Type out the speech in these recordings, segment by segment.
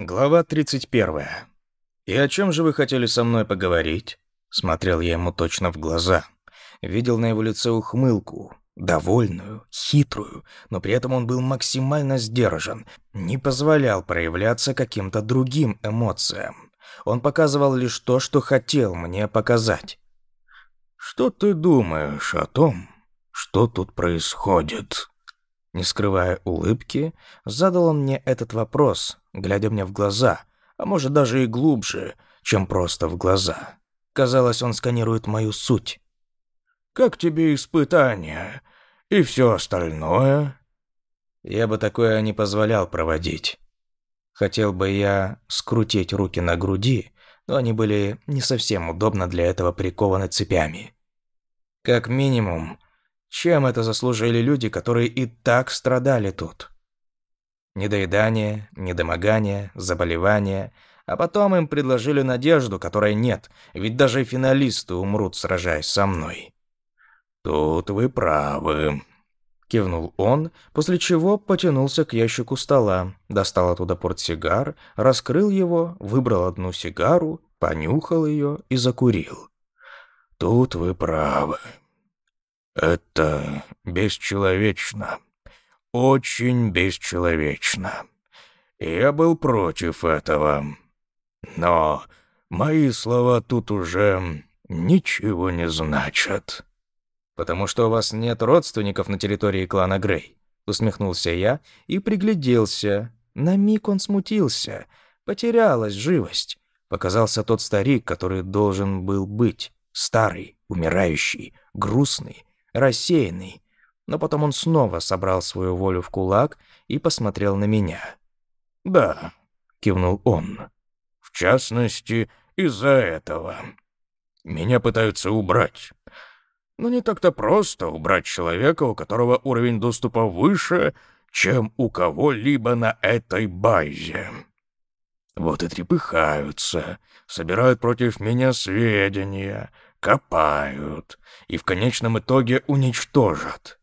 Глава 31. «И о чем же вы хотели со мной поговорить?» Смотрел я ему точно в глаза. Видел на его лице ухмылку, довольную, хитрую, но при этом он был максимально сдержан, не позволял проявляться каким-то другим эмоциям. Он показывал лишь то, что хотел мне показать. «Что ты думаешь о том, что тут происходит?» Не скрывая улыбки, задал он мне этот вопрос, глядя мне в глаза, а может даже и глубже, чем просто в глаза. Казалось, он сканирует мою суть. «Как тебе испытания и все остальное?» Я бы такое не позволял проводить. Хотел бы я скрутить руки на груди, но они были не совсем удобно для этого прикованы цепями. Как минимум, чем это заслужили люди, которые и так страдали тут? недоедание, недомогание, заболевание, а потом им предложили надежду, которой нет, ведь даже финалисты умрут, сражаясь со мной. Тут вы правы, кивнул он, после чего потянулся к ящику стола, достал оттуда портсигар, раскрыл его, выбрал одну сигару, понюхал ее и закурил. Тут вы правы. Это бесчеловечно очень бесчеловечно. Я был против этого. Но мои слова тут уже ничего не значат». «Потому что у вас нет родственников на территории клана Грей», — усмехнулся я и пригляделся. На миг он смутился. Потерялась живость. Показался тот старик, который должен был быть. Старый, умирающий, грустный, рассеянный но потом он снова собрал свою волю в кулак и посмотрел на меня. «Да», — кивнул он, — «в частности, из-за этого. Меня пытаются убрать. Но не так-то просто убрать человека, у которого уровень доступа выше, чем у кого-либо на этой базе. Вот и трепыхаются, собирают против меня сведения, копают и в конечном итоге уничтожат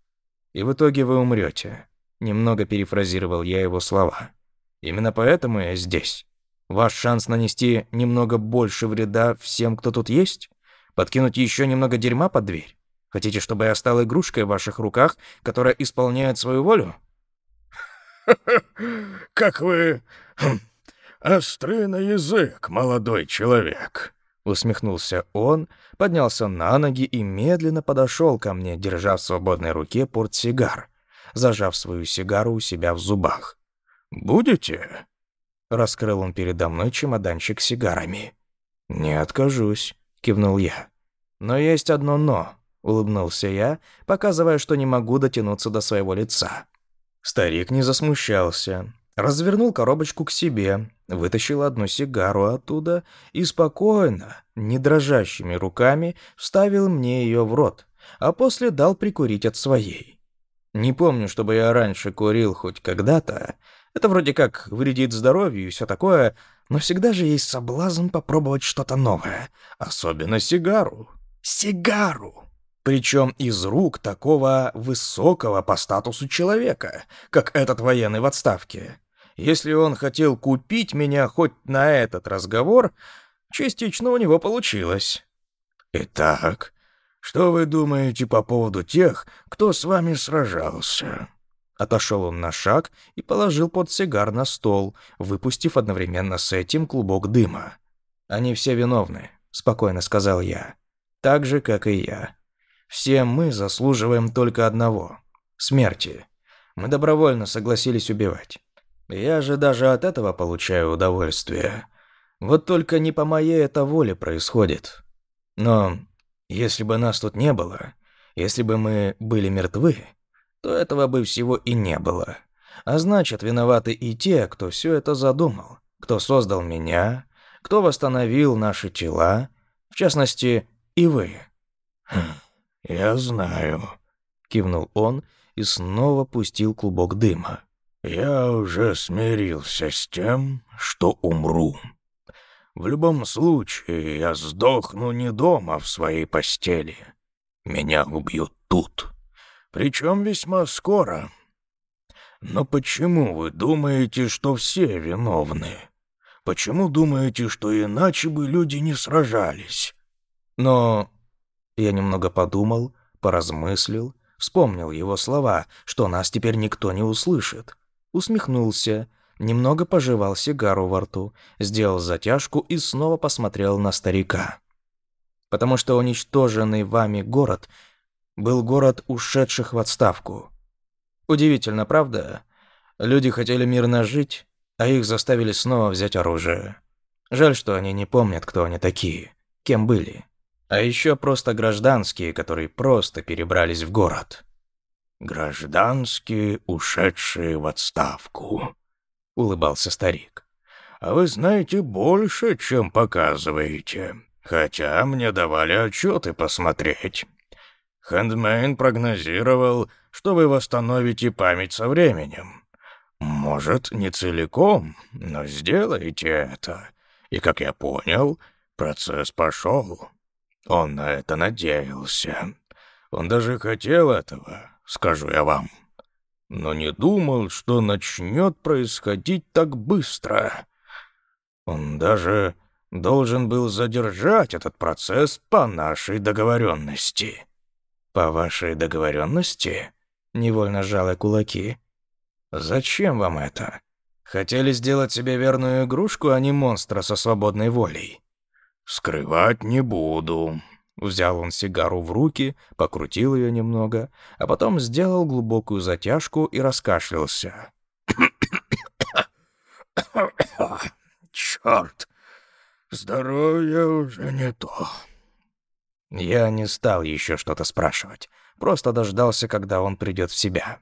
и в итоге вы умрете. Немного перефразировал я его слова. Именно поэтому я здесь. Ваш шанс нанести немного больше вреда всем, кто тут есть? Подкинуть еще немного дерьма под дверь? Хотите, чтобы я стал игрушкой в ваших руках, которая исполняет свою волю? Как вы хм, острый на язык, молодой человек. Усмехнулся он, поднялся на ноги и медленно подошел ко мне, держа в свободной руке портсигар, зажав свою сигару у себя в зубах. «Будете?» — раскрыл он передо мной чемоданчик сигарами. «Не откажусь», — кивнул я. «Но есть одно «но», — улыбнулся я, показывая, что не могу дотянуться до своего лица. Старик не засмущался, развернул коробочку к себе, вытащил одну сигару оттуда и спокойно, не дрожащими руками, вставил мне ее в рот, а после дал прикурить от своей. Не помню, чтобы я раньше курил хоть когда-то. Это вроде как вредит здоровью и все такое, но всегда же есть соблазн попробовать что-то новое, особенно сигару. Сигару! Причем из рук такого высокого по статусу человека, как этот военный в отставке. Если он хотел купить меня хоть на этот разговор, частично у него получилось. Итак, что вы думаете по поводу тех, кто с вами сражался? Отошел он на шаг и положил под сигар на стол, выпустив одновременно с этим клубок дыма. «Они все виновны», — спокойно сказал я. «Так же, как и я. Все мы заслуживаем только одного — смерти. Мы добровольно согласились убивать. Я же даже от этого получаю удовольствие. Вот только не по моей это воле происходит. Но если бы нас тут не было, если бы мы были мертвы, то этого бы всего и не было. А значит, виноваты и те, кто все это задумал, кто создал меня, кто восстановил наши тела, в частности, и вы. Хм, «Я знаю», — кивнул он и снова пустил клубок дыма. Я уже смирился с тем, что умру. В любом случае, я сдохну не дома в своей постели. Меня убьют тут. Причем весьма скоро. Но почему вы думаете, что все виновны? Почему думаете, что иначе бы люди не сражались? Но... Я немного подумал, поразмыслил, вспомнил его слова, что нас теперь никто не услышит усмехнулся, немного пожевал сигару во рту, сделал затяжку и снова посмотрел на старика. «Потому что уничтоженный вами город был город ушедших в отставку. Удивительно, правда? Люди хотели мирно жить, а их заставили снова взять оружие. Жаль, что они не помнят, кто они такие, кем были. А еще просто гражданские, которые просто перебрались в город» гражданские ушедшие в отставку», — улыбался старик. «А вы знаете больше, чем показываете, хотя мне давали отчеты посмотреть. Хэндмейн прогнозировал, что вы восстановите память со временем. Может, не целиком, но сделайте это. И, как я понял, процесс пошел. Он на это надеялся. Он даже хотел этого, скажу я вам. Но не думал, что начнет происходить так быстро. Он даже должен был задержать этот процесс по нашей договоренности. По вашей договоренности? Невольно сжала кулаки. Зачем вам это? Хотели сделать себе верную игрушку, а не монстра со свободной волей. Скрывать не буду, Взял он сигару в руки, покрутил ее немного, а потом сделал глубокую затяжку и раскашлялся. «Черт! Здоровье уже не то!» Я не стал еще что-то спрашивать, просто дождался, когда он придет в себя.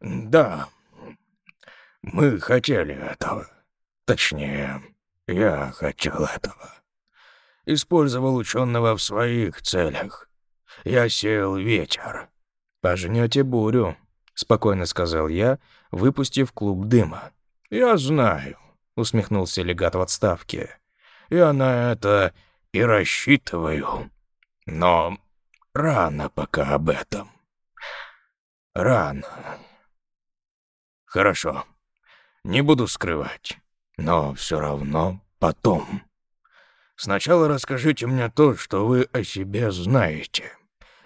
«Да, мы хотели этого. Точнее, я хотел этого» использовал ученого в своих целях. Я сел ветер. «Пожнете бурю», — спокойно сказал я, выпустив клуб дыма. «Я знаю», — усмехнулся легат в отставке. «Я на это и рассчитываю. Но рано пока об этом. Рано. Хорошо. Не буду скрывать, но все равно потом». Сначала расскажите мне то, что вы о себе знаете.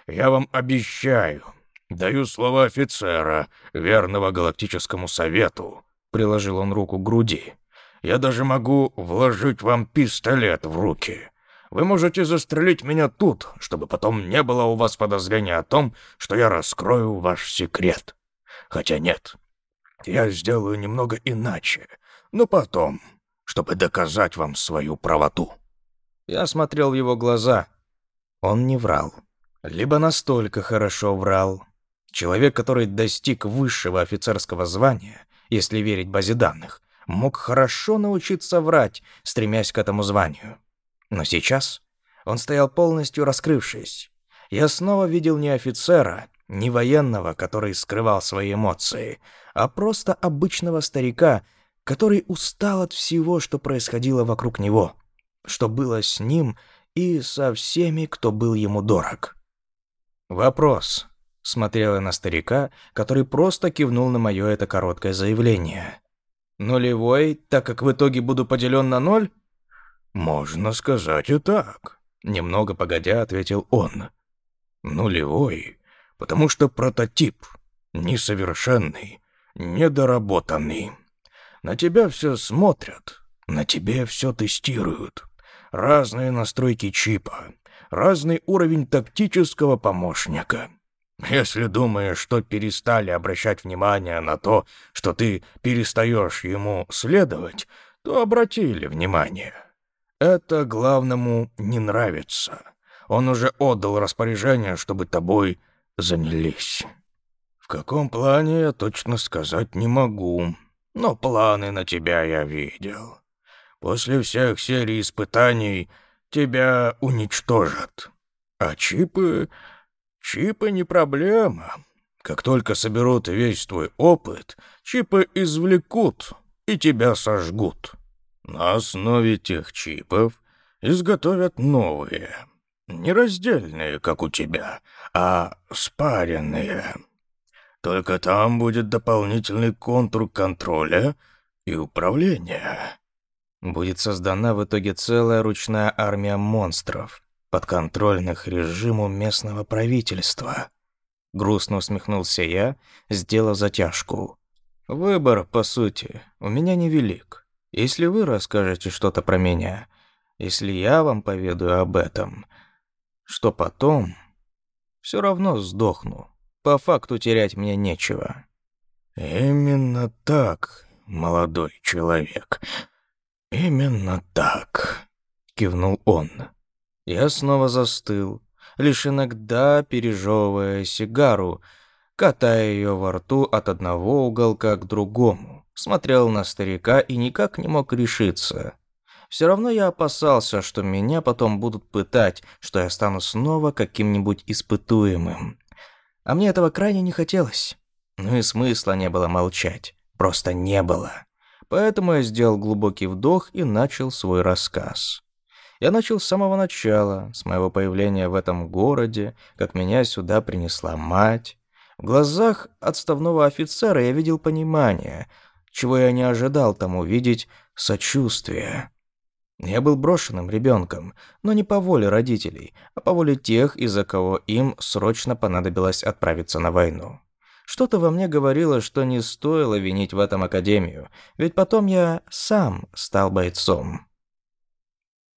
Я вам обещаю, даю слово офицера, верного Галактическому Совету». Приложил он руку к груди. «Я даже могу вложить вам пистолет в руки. Вы можете застрелить меня тут, чтобы потом не было у вас подозрения о том, что я раскрою ваш секрет. Хотя нет, я сделаю немного иначе, но потом, чтобы доказать вам свою правоту». Я смотрел его глаза. Он не врал. Либо настолько хорошо врал. Человек, который достиг высшего офицерского звания, если верить базе данных, мог хорошо научиться врать, стремясь к этому званию. Но сейчас он стоял полностью раскрывшись. Я снова видел не офицера, не военного, который скрывал свои эмоции, а просто обычного старика, который устал от всего, что происходило вокруг него что было с ним и со всеми, кто был ему дорог. «Вопрос», — смотрела на старика, который просто кивнул на мое это короткое заявление. «Нулевой, так как в итоге буду поделен на ноль?» «Можно сказать и так», — немного погодя ответил он. «Нулевой, потому что прототип, несовершенный, недоработанный. На тебя все смотрят, на тебе все тестируют, разные настройки чипа, разный уровень тактического помощника. Если думаешь, что перестали обращать внимание на то, что ты перестаешь ему следовать, то обратили внимание. Это главному не нравится. Он уже отдал распоряжение, чтобы тобой занялись. В каком плане я точно сказать не могу, но планы на тебя я видел. После всех серий испытаний тебя уничтожат. А чипы... Чипы не проблема. Как только соберут весь твой опыт, чипы извлекут и тебя сожгут. На основе тех чипов изготовят новые. Не раздельные, как у тебя, а спаренные. Только там будет дополнительный контур контроля и управления будет создана в итоге целая ручная армия монстров, подконтрольных режиму местного правительства. Грустно усмехнулся я, сделав затяжку. Выбор, по сути, у меня невелик. Если вы расскажете что-то про меня, если я вам поведаю об этом, что потом все равно сдохну. По факту терять мне нечего. Именно так, молодой человек. «Именно так», — кивнул он. Я снова застыл, лишь иногда пережевывая сигару, катая ее во рту от одного уголка к другому. Смотрел на старика и никак не мог решиться. Все равно я опасался, что меня потом будут пытать, что я стану снова каким-нибудь испытуемым. А мне этого крайне не хотелось. Ну и смысла не было молчать. Просто не было. Поэтому я сделал глубокий вдох и начал свой рассказ. Я начал с самого начала, с моего появления в этом городе, как меня сюда принесла мать. В глазах отставного офицера я видел понимание, чего я не ожидал там увидеть сочувствие. Я был брошенным ребенком, но не по воле родителей, а по воле тех, из-за кого им срочно понадобилось отправиться на войну. Что-то во мне говорило, что не стоило винить в этом Академию, ведь потом я сам стал бойцом.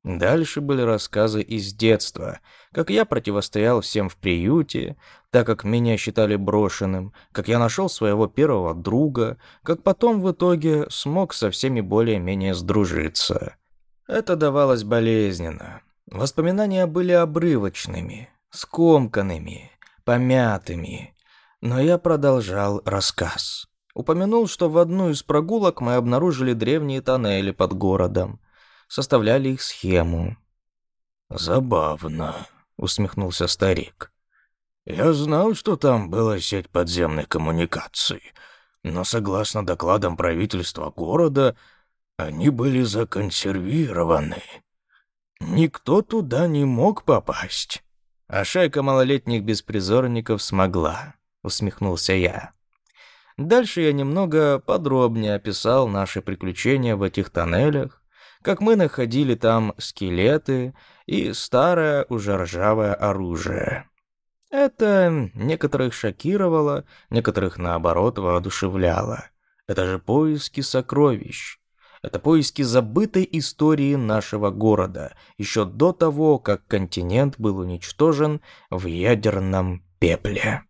Дальше были рассказы из детства, как я противостоял всем в приюте, так как меня считали брошенным, как я нашел своего первого друга, как потом в итоге смог со всеми более-менее сдружиться. Это давалось болезненно. Воспоминания были обрывочными, скомканными, помятыми. Но я продолжал рассказ. Упомянул, что в одну из прогулок мы обнаружили древние тоннели под городом. Составляли их схему. «Забавно», — усмехнулся старик. «Я знал, что там была сеть подземной коммуникации, но согласно докладам правительства города, они были законсервированы. Никто туда не мог попасть». А шайка малолетних беспризорников смогла. — усмехнулся я. Дальше я немного подробнее описал наши приключения в этих тоннелях, как мы находили там скелеты и старое уже ржавое оружие. Это некоторых шокировало, некоторых, наоборот, воодушевляло. Это же поиски сокровищ. Это поиски забытой истории нашего города, еще до того, как континент был уничтожен в ядерном пепле.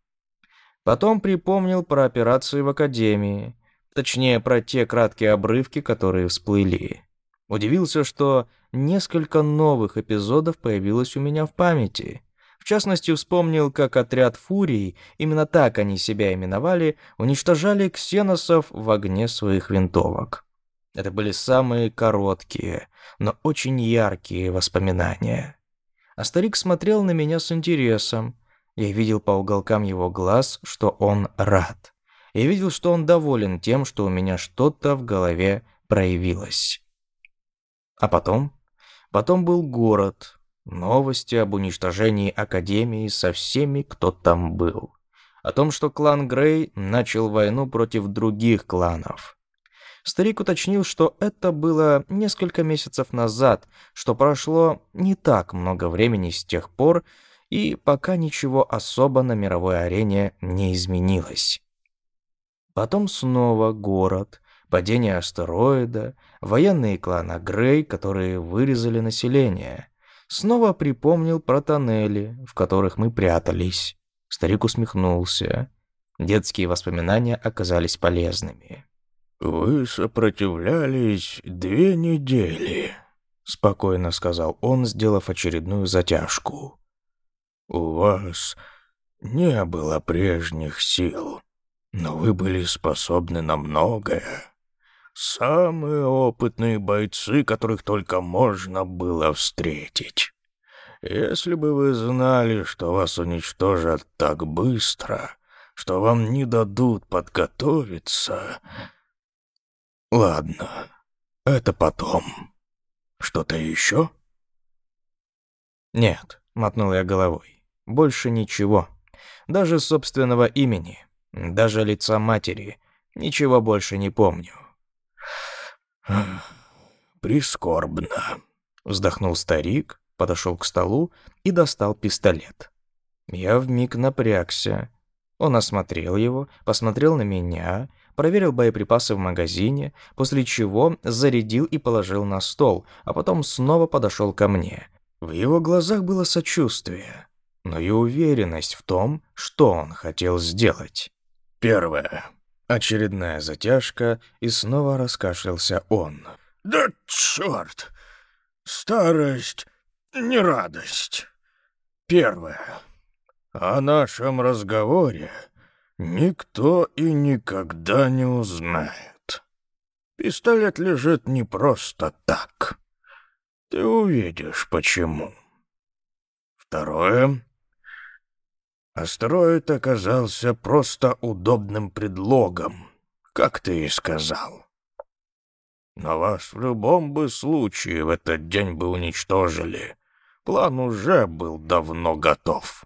Потом припомнил про операцию в академии, точнее, про те краткие обрывки, которые всплыли. Удивился, что несколько новых эпизодов появилось у меня в памяти. В частности, вспомнил, как отряд фурий, именно так они себя именовали, уничтожали ксеносов в огне своих винтовок. Это были самые короткие, но очень яркие воспоминания. А старик смотрел на меня с интересом, я видел по уголкам его глаз, что он рад. Я видел, что он доволен тем, что у меня что-то в голове проявилось. А потом? Потом был город, новости об уничтожении Академии со всеми, кто там был. О том, что клан Грей начал войну против других кланов. Старик уточнил, что это было несколько месяцев назад, что прошло не так много времени с тех пор, и пока ничего особо на мировой арене не изменилось. Потом снова город, падение астероида, военные клана Грей, которые вырезали население. Снова припомнил про тоннели, в которых мы прятались. Старик усмехнулся. Детские воспоминания оказались полезными. «Вы сопротивлялись две недели», — спокойно сказал он, сделав очередную затяжку. У вас не было прежних сил, но вы были способны на многое. Самые опытные бойцы, которых только можно было встретить. Если бы вы знали, что вас уничтожат так быстро, что вам не дадут подготовиться... Ладно, это потом. Что-то еще? Нет, мотнул я головой больше ничего. Даже собственного имени, даже лица матери. Ничего больше не помню. Прискорбно, вздохнул старик, подошел к столу и достал пистолет. Я вмиг напрягся. Он осмотрел его, посмотрел на меня, проверил боеприпасы в магазине, после чего зарядил и положил на стол, а потом снова подошел ко мне. В его глазах было сочувствие но и уверенность в том, что он хотел сделать. Первое. Очередная затяжка, и снова раскашлялся он. «Да черт! Старость — не радость. Первое. О нашем разговоре никто и никогда не узнает. Пистолет лежит не просто так. Ты увидишь, почему. Второе. Астероид оказался просто удобным предлогом, как ты и сказал. Но вас в любом бы случае в этот день бы уничтожили. План уже был давно готов.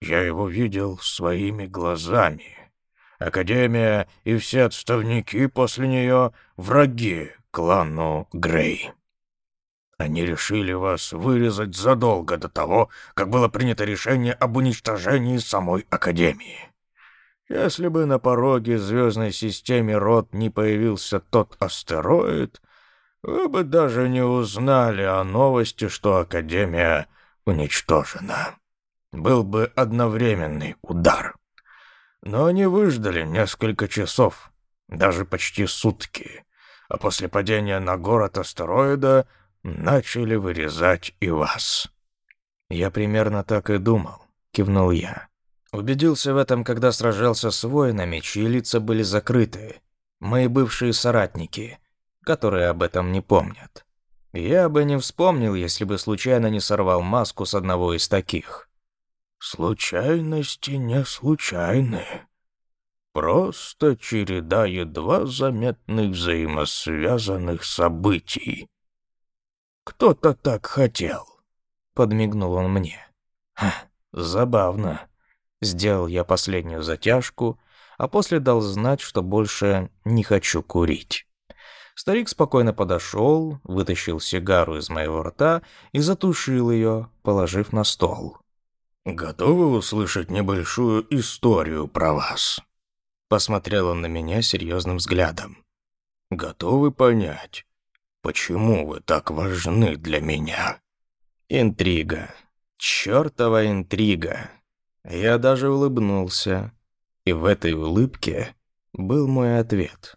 Я его видел своими глазами. Академия и все отставники после нее — враги клану Грей. Они решили вас вырезать задолго до того, как было принято решение об уничтожении самой Академии. Если бы на пороге звездной системы Рот не появился тот астероид, вы бы даже не узнали о новости, что Академия уничтожена. Был бы одновременный удар. Но они выждали несколько часов, даже почти сутки, а после падения на город астероида — начали вырезать и вас». «Я примерно так и думал», — кивнул я. Убедился в этом, когда сражался с воинами, чьи лица были закрыты. Мои бывшие соратники, которые об этом не помнят. Я бы не вспомнил, если бы случайно не сорвал маску с одного из таких. Случайности не случайны. Просто череда едва заметных взаимосвязанных событий. «Кто-то так хотел», — подмигнул он мне. Ха, «Забавно». Сделал я последнюю затяжку, а после дал знать, что больше не хочу курить. Старик спокойно подошел, вытащил сигару из моего рта и затушил ее, положив на стол. «Готовы услышать небольшую историю про вас?» Посмотрел он на меня серьезным взглядом. «Готовы понять, Почему вы так важны для меня? Интрига. Чёртова интрига. Я даже улыбнулся. И в этой улыбке был мой ответ.